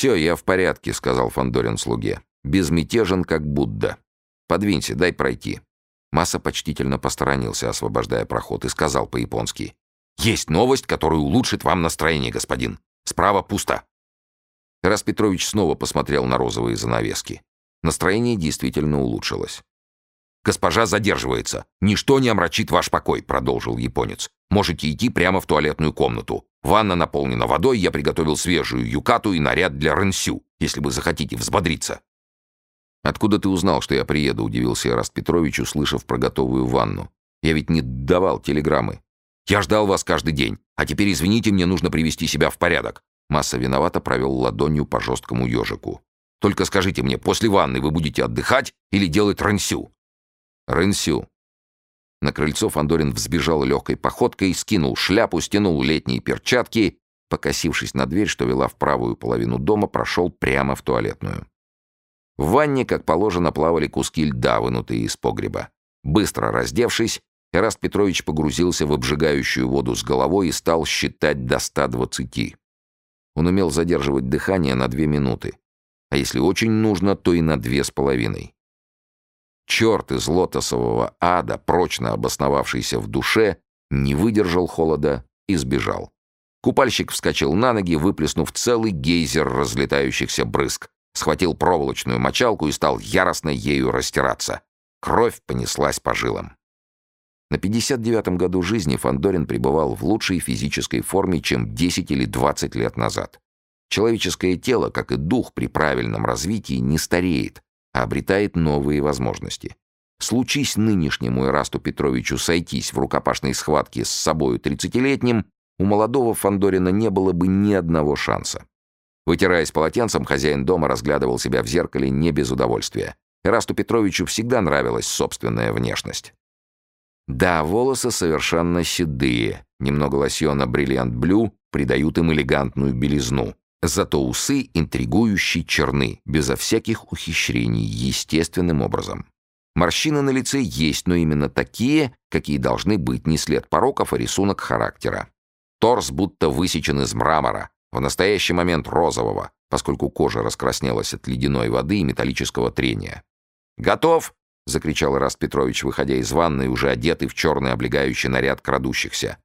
«Все, я в порядке», — сказал Фандорин слуге. «Безмятежен, как Будда. Подвинься, дай пройти». Масса почтительно посторонился, освобождая проход, и сказал по-японски. «Есть новость, которая улучшит вам настроение, господин. Справа пусто». Тарас Петрович снова посмотрел на розовые занавески. Настроение действительно улучшилось. «Госпожа задерживается. Ничто не омрачит ваш покой», — продолжил японец. «Можете идти прямо в туалетную комнату. Ванна наполнена водой, я приготовил свежую юкату и наряд для рэнсю, если вы захотите взбодриться». «Откуда ты узнал, что я приеду?» — удивился Ираст Петрович, услышав про готовую ванну. «Я ведь не давал телеграммы». «Я ждал вас каждый день. А теперь, извините, мне нужно привести себя в порядок». Масса виновато провел ладонью по жесткому ежику. «Только скажите мне, после ванны вы будете отдыхать или делать рэнсю?» «Рэнсю». На крыльцо Фандорин взбежал легкой походкой, скинул шляпу, стянул летние перчатки, покосившись на дверь, что вела в правую половину дома, прошел прямо в туалетную. В ванне, как положено, плавали куски льда, вынутые из погреба. Быстро раздевшись, Эраст Петрович погрузился в обжигающую воду с головой и стал считать до 120. Он умел задерживать дыхание на две минуты, а если очень нужно, то и на две с половиной. Черт из лотосового ада, прочно обосновавшийся в душе, не выдержал холода и сбежал. Купальщик вскочил на ноги, выплеснув целый гейзер разлетающихся брызг, схватил проволочную мочалку и стал яростно ею растираться. Кровь понеслась по жилам. На 59-м году жизни Фандорин пребывал в лучшей физической форме, чем 10 или 20 лет назад. Человеческое тело, как и дух при правильном развитии, не стареет, а обретает новые возможности. Случись нынешнему Ирасту Петровичу сойтись в рукопашной схватке с собою тридцатилетним, у молодого Фандорина не было бы ни одного шанса. Вытираясь полотенцем, хозяин дома разглядывал себя в зеркале не без удовольствия. Ирасту Петровичу всегда нравилась собственная внешность. Да, волосы совершенно седые. Немного лосьона бриллиант блю придают им элегантную белизну. Зато усы интригующие черны, безо всяких ухищрений, естественным образом. Морщины на лице есть, но именно такие, какие должны быть, не след пороков, а рисунок характера. Торс будто высечен из мрамора, в настоящий момент розового, поскольку кожа раскраснелась от ледяной воды и металлического трения. «Готов!» — закричал Раст Петрович, выходя из ванной, уже одетый в черный облегающий наряд крадущихся.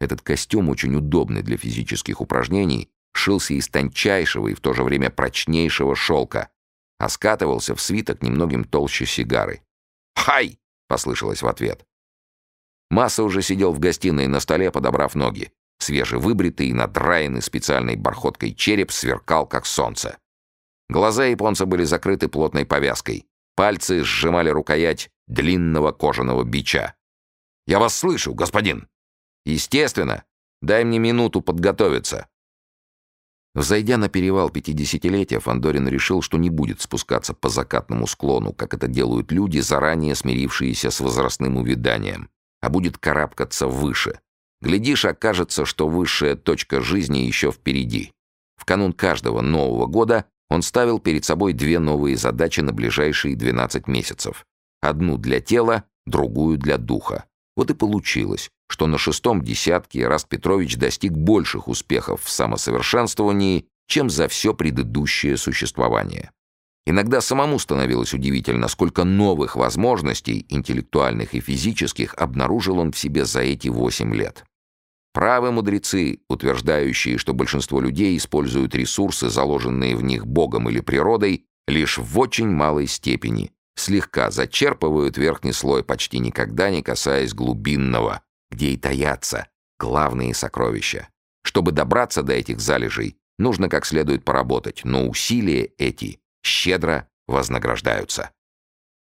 Этот костюм, очень удобный для физических упражнений, шился из тончайшего и в то же время прочнейшего шелка, а скатывался в свиток немногим толще сигары. «Хай!» — послышалось в ответ. Масса уже сидел в гостиной на столе, подобрав ноги. Свежевыбритый и надраенный специальной бархоткой череп сверкал, как солнце. Глаза японца были закрыты плотной повязкой. Пальцы сжимали рукоять длинного кожаного бича. «Я вас слышу, господин!» «Естественно! Дай мне минуту подготовиться!» Взойдя на перевал пятидесятилетия, Фандорин решил, что не будет спускаться по закатному склону, как это делают люди, заранее смирившиеся с возрастным увяданием, а будет карабкаться выше. Глядишь, окажется, что высшая точка жизни еще впереди. В канун каждого Нового года он ставил перед собой две новые задачи на ближайшие 12 месяцев. Одну для тела, другую для духа. Вот и получилось, что на шестом десятке Раст Петрович достиг больших успехов в самосовершенствовании, чем за все предыдущее существование. Иногда самому становилось удивительно, сколько новых возможностей, интеллектуальных и физических, обнаружил он в себе за эти восемь лет. Правы мудрецы, утверждающие, что большинство людей используют ресурсы, заложенные в них Богом или природой, лишь в очень малой степени, слегка зачерпывают верхний слой, почти никогда не касаясь глубинного, где и таятся главные сокровища. Чтобы добраться до этих залежей, нужно как следует поработать, но усилия эти щедро вознаграждаются.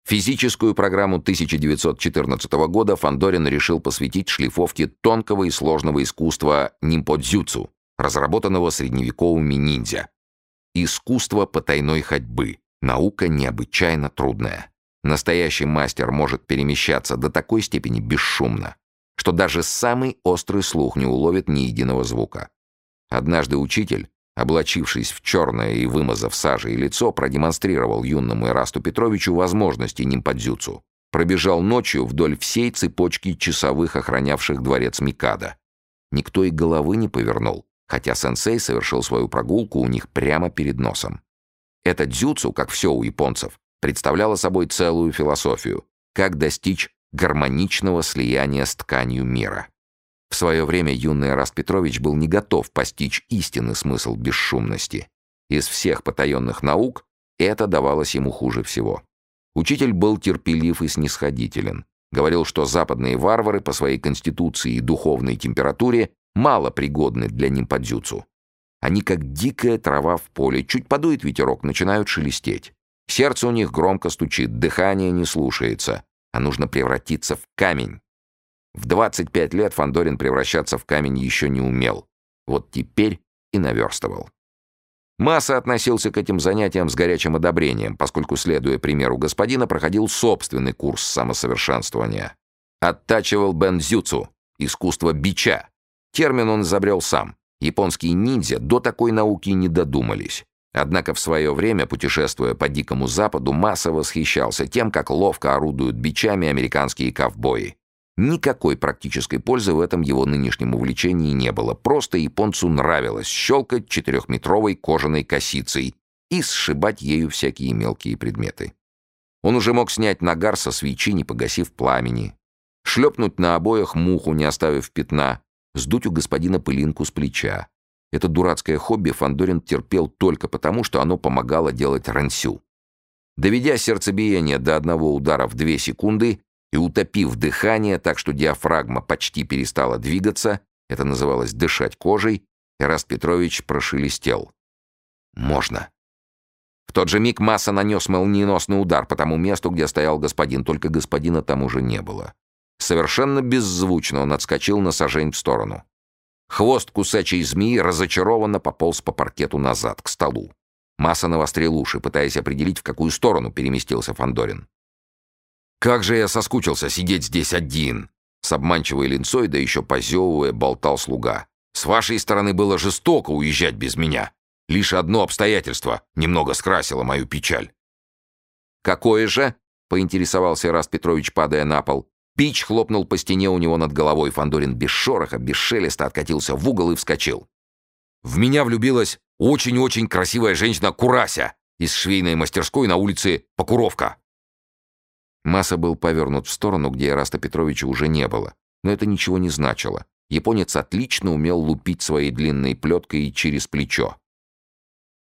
Физическую программу 1914 года Фандорин решил посвятить шлифовке тонкого и сложного искусства нимподзюцу, разработанного средневековыми ниндзя. Искусство потайной ходьбы. Наука необычайно трудная. Настоящий мастер может перемещаться до такой степени бесшумно, что даже самый острый слух не уловит ни единого звука. Однажды учитель, облачившись в черное и вымазав сажей лицо, продемонстрировал юному Ирасту Петровичу возможности нимпадзюцу. Пробежал ночью вдоль всей цепочки часовых, охранявших дворец Микада. Никто и головы не повернул, хотя сенсей совершил свою прогулку у них прямо перед носом. Это дзюцу, как все у японцев, представляло собой целую философию, как достичь гармоничного слияния с тканью мира. В свое время юный Раст Петрович был не готов постичь истинный смысл бесшумности. Из всех потаенных наук это давалось ему хуже всего. Учитель был терпелив и снисходителен. Говорил, что западные варвары по своей конституции и духовной температуре мало пригодны для нимпадзюцу. Они как дикая трава в поле, чуть подует ветерок, начинают шелестеть. Сердце у них громко стучит, дыхание не слушается, а нужно превратиться в камень. В 25 лет Фандорин превращаться в камень еще не умел. Вот теперь и наверстывал. Масса относился к этим занятиям с горячим одобрением, поскольку, следуя примеру господина, проходил собственный курс самосовершенствования. Оттачивал бензюцу, искусство бича. Термин он изобрел сам. Японские ниндзя до такой науки не додумались. Однако в свое время, путешествуя по Дикому Западу, Масса восхищался тем, как ловко орудуют бичами американские ковбои. Никакой практической пользы в этом его нынешнем увлечении не было. Просто японцу нравилось щелкать четырехметровой кожаной косицей и сшибать ею всякие мелкие предметы. Он уже мог снять нагар со свечи, не погасив пламени, шлепнуть на обоях муху, не оставив пятна, сдуть у господина пылинку с плеча. Это дурацкое хобби Фандорин терпел только потому, что оно помогало делать рансю. Доведя сердцебиение до одного удара в две секунды, и, утопив дыхание так, что диафрагма почти перестала двигаться, это называлось «дышать кожей», Эраст Петрович прошелестел. «Можно». В тот же миг Масса нанес молниеносный удар по тому месту, где стоял господин, только господина там уже не было. Совершенно беззвучно он отскочил на сажень в сторону. Хвост кусачей змеи разочарованно пополз по паркету назад, к столу. Масса навострил уши, пытаясь определить, в какую сторону переместился Фандорин. Как же я соскучился сидеть здесь один!» С обманчивой линцой, да еще позевывая, болтал слуга. «С вашей стороны было жестоко уезжать без меня. Лишь одно обстоятельство немного скрасило мою печаль». «Какое же?» — поинтересовался Раст Петрович, падая на пол. Пич хлопнул по стене у него над головой. Фандорин без шороха, без шелеста откатился в угол и вскочил. «В меня влюбилась очень-очень красивая женщина Курася из швейной мастерской на улице Покуровка. Масса был повернут в сторону, где Ираста Петровича уже не было. Но это ничего не значило. Японец отлично умел лупить своей длинной плеткой через плечо.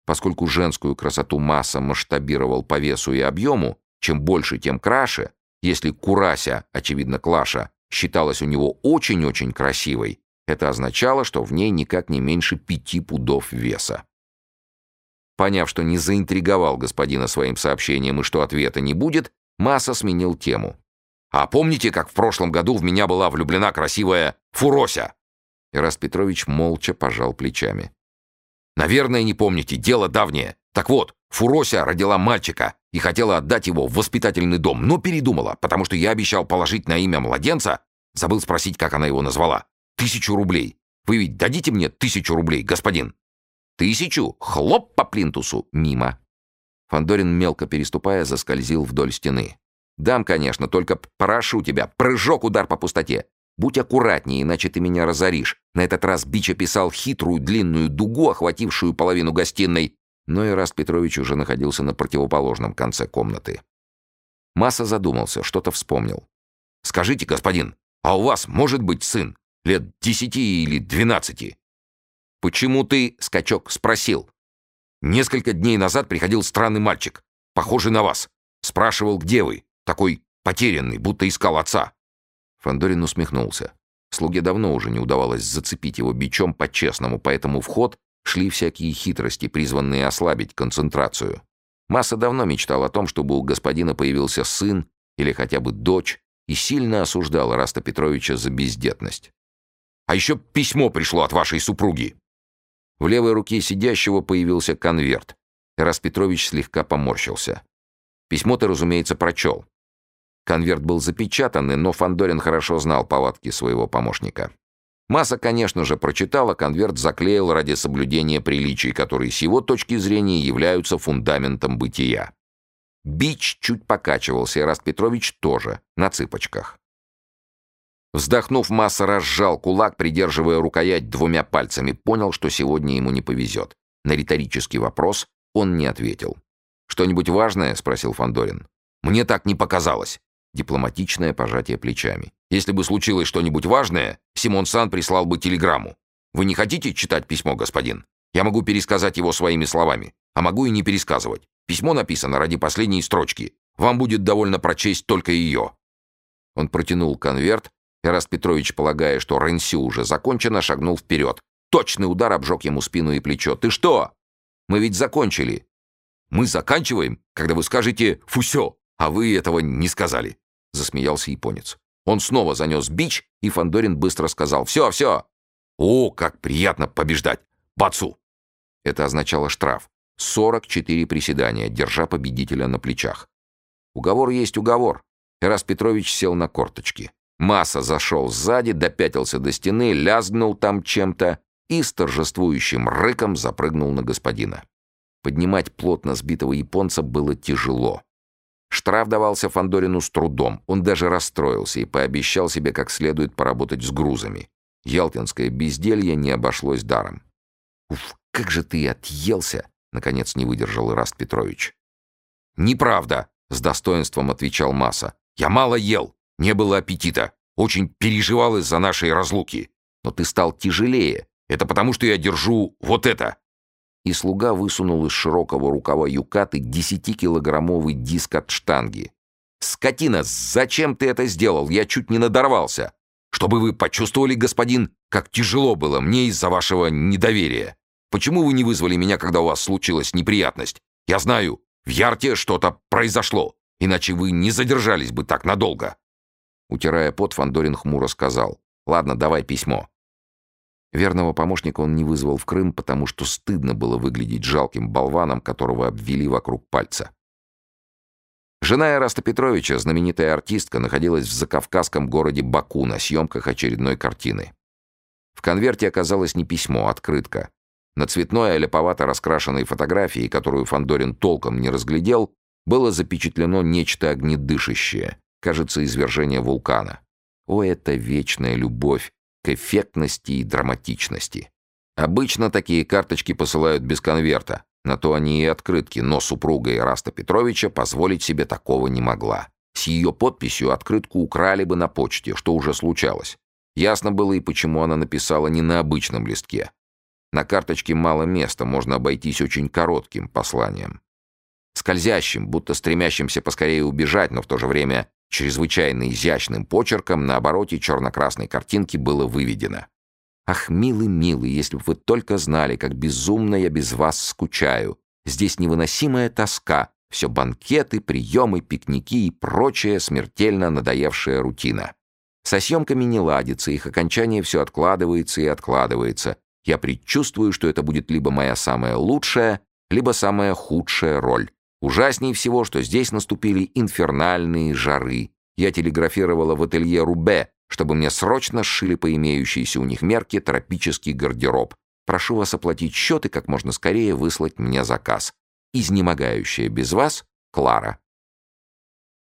Поскольку женскую красоту Масса масштабировал по весу и объему, чем больше, тем краше, если Курася, очевидно, Клаша, считалась у него очень-очень красивой, это означало, что в ней никак не меньше пяти пудов веса. Поняв, что не заинтриговал господина своим сообщением и что ответа не будет, Масса сменил тему. «А помните, как в прошлом году в меня была влюблена красивая Фурося?» Ираст Петрович молча пожал плечами. «Наверное, не помните, дело давнее. Так вот, Фурося родила мальчика и хотела отдать его в воспитательный дом, но передумала, потому что я обещал положить на имя младенца, забыл спросить, как она его назвала, тысячу рублей. Вы ведь дадите мне тысячу рублей, господин?» «Тысячу? Хлоп по плинтусу!» Мимо. Фандорин мелко переступая, заскользил вдоль стены. «Дам, конечно, только прошу тебя, прыжок, удар по пустоте. Будь аккуратнее, иначе ты меня разоришь. На этот раз Бич описал хитрую длинную дугу, охватившую половину гостиной, но и раз Петрович уже находился на противоположном конце комнаты. Масса задумался, что-то вспомнил. «Скажите, господин, а у вас может быть сын? Лет десяти или двенадцати?» «Почему ты, скачок, спросил?» Несколько дней назад приходил странный мальчик, похожий на вас. Спрашивал, где вы. Такой потерянный, будто искал отца. Фандорин усмехнулся. Слуге давно уже не удавалось зацепить его бичом по-честному, поэтому в ход шли всякие хитрости, призванные ослабить концентрацию. Масса давно мечтал о том, чтобы у господина появился сын или хотя бы дочь, и сильно осуждал Раста Петровича за бездетность. «А еще письмо пришло от вашей супруги», в левой руке сидящего появился конверт. Эрас Петрович слегка поморщился. Письмо ты, разумеется, прочел. Конверт был запечатанный, но Фандорин хорошо знал повадки своего помощника. Масса, конечно же, прочитала, конверт заклеил ради соблюдения приличий, которые с его точки зрения являются фундаментом бытия. Бич чуть покачивался, и Раст Петрович тоже, на цыпочках. Вздохнув, Масса разжал кулак, придерживая рукоять двумя пальцами, понял, что сегодня ему не повезет. На риторический вопрос он не ответил. «Что-нибудь важное?» — спросил Фандорин. «Мне так не показалось». Дипломатичное пожатие плечами. «Если бы случилось что-нибудь важное, Симон Сан прислал бы телеграмму. Вы не хотите читать письмо, господин? Я могу пересказать его своими словами, а могу и не пересказывать. Письмо написано ради последней строчки. Вам будет довольно прочесть только ее». Он протянул конверт, и Раст Петрович, полагая, что Ренсю уже закончено, шагнул вперед. Точный удар обжег ему спину и плечо. «Ты что? Мы ведь закончили!» «Мы заканчиваем, когда вы скажете «фусё», а вы этого не сказали», — засмеялся японец. Он снова занес бич, и Фандорин быстро сказал «Все, все!» «О, как приятно побеждать! Бацу!» Это означало штраф. 44 приседания, держа победителя на плечах. Уговор есть уговор. Эрас Петрович сел на корточки. Масса зашел сзади, допятился до стены, лязгнул там чем-то и с торжествующим рыком запрыгнул на господина. Поднимать плотно сбитого японца было тяжело. Штраф давался Фандорину с трудом. Он даже расстроился и пообещал себе как следует поработать с грузами. Ялтинское безделье не обошлось даром. «Уф, как же ты отъелся!» — наконец не выдержал Ираст Петрович. «Неправда!» — с достоинством отвечал Масса. «Я мало ел, не было аппетита, очень переживал из-за нашей разлуки. Но ты стал тяжелее, это потому, что я держу вот это!» И слуга высунул из широкого рукава юкаты десятикилограммовый диск от штанги. «Скотина, зачем ты это сделал? Я чуть не надорвался. Чтобы вы почувствовали, господин, как тяжело было мне из-за вашего недоверия. Почему вы не вызвали меня, когда у вас случилась неприятность? Я знаю, в Ярте что-то произошло, иначе вы не задержались бы так надолго». Утирая пот, Фандорин хмуро сказал. «Ладно, давай письмо. Верного помощника он не вызвал в Крым, потому что стыдно было выглядеть жалким болваном, которого обвели вокруг пальца. Жена Эраста Петровича, знаменитая артистка, находилась в закавказском городе Баку на съемках очередной картины. В конверте оказалось не письмо, а открытка. На цветной, а леповато раскрашенной фотографии, которую Фандорин толком не разглядел, было запечатлено нечто огнедышащее, кажется, извержение вулкана. О, это вечная любовь, к эффектности и драматичности. Обычно такие карточки посылают без конверта, на то они и открытки, но супруга Ираста Петровича позволить себе такого не могла. С ее подписью открытку украли бы на почте, что уже случалось. Ясно было и почему она написала не на обычном листке. На карточке мало места, можно обойтись очень коротким посланием. Скользящим, будто стремящимся поскорее убежать, но в то же время Чрезвычайно изящным почерком на обороте черно-красной картинки было выведено. «Ах, милый, милый, если бы вы только знали, как безумно я без вас скучаю. Здесь невыносимая тоска, все банкеты, приемы, пикники и прочая смертельно надоевшая рутина. Со съемками не ладится, их окончание все откладывается и откладывается. Я предчувствую, что это будет либо моя самая лучшая, либо самая худшая роль. Ужаснее всего, что здесь наступили инфернальные жары. Я телеграфировала в ателье Рубе, чтобы мне срочно сшили по имеющейся у них мерке тропический гардероб. Прошу вас оплатить счет и как можно скорее выслать мне заказ. Изнемогающая без вас Клара.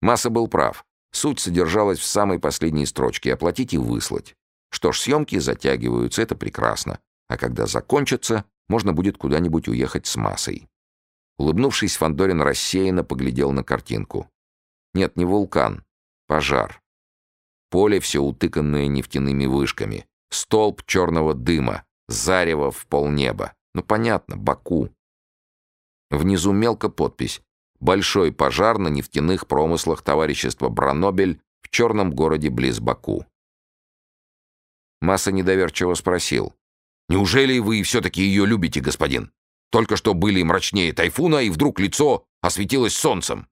Масса был прав. Суть содержалась в самой последней строчке «оплатить и выслать». Что ж, съемки затягиваются, это прекрасно. А когда закончатся, можно будет куда-нибудь уехать с массой. Улыбнувшись, Фандорин рассеянно поглядел на картинку. Нет, не вулкан. Пожар. Поле все утыканное нефтяными вышками. Столб черного дыма. Зарево в полнеба. Ну, понятно, Баку. Внизу мелко подпись. Большой пожар на нефтяных промыслах товарищества Бранобель в черном городе близ Баку. Масса недоверчиво спросил. «Неужели вы все-таки ее любите, господин?» Только что были мрачнее тайфуна, и вдруг лицо осветилось солнцем.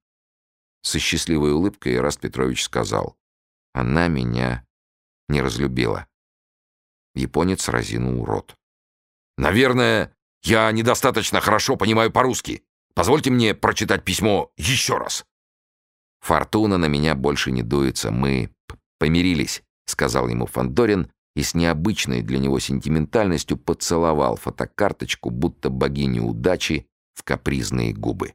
Со счастливой улыбкой Раст Петрович сказал. Она меня не разлюбила. Японец разинул рот. «Наверное, я недостаточно хорошо понимаю по-русски. Позвольте мне прочитать письмо еще раз». «Фортуна на меня больше не дуется. Мы помирились», — сказал ему Фандорин и с необычной для него сентиментальностью поцеловал фотокарточку, будто богиню удачи, в капризные губы.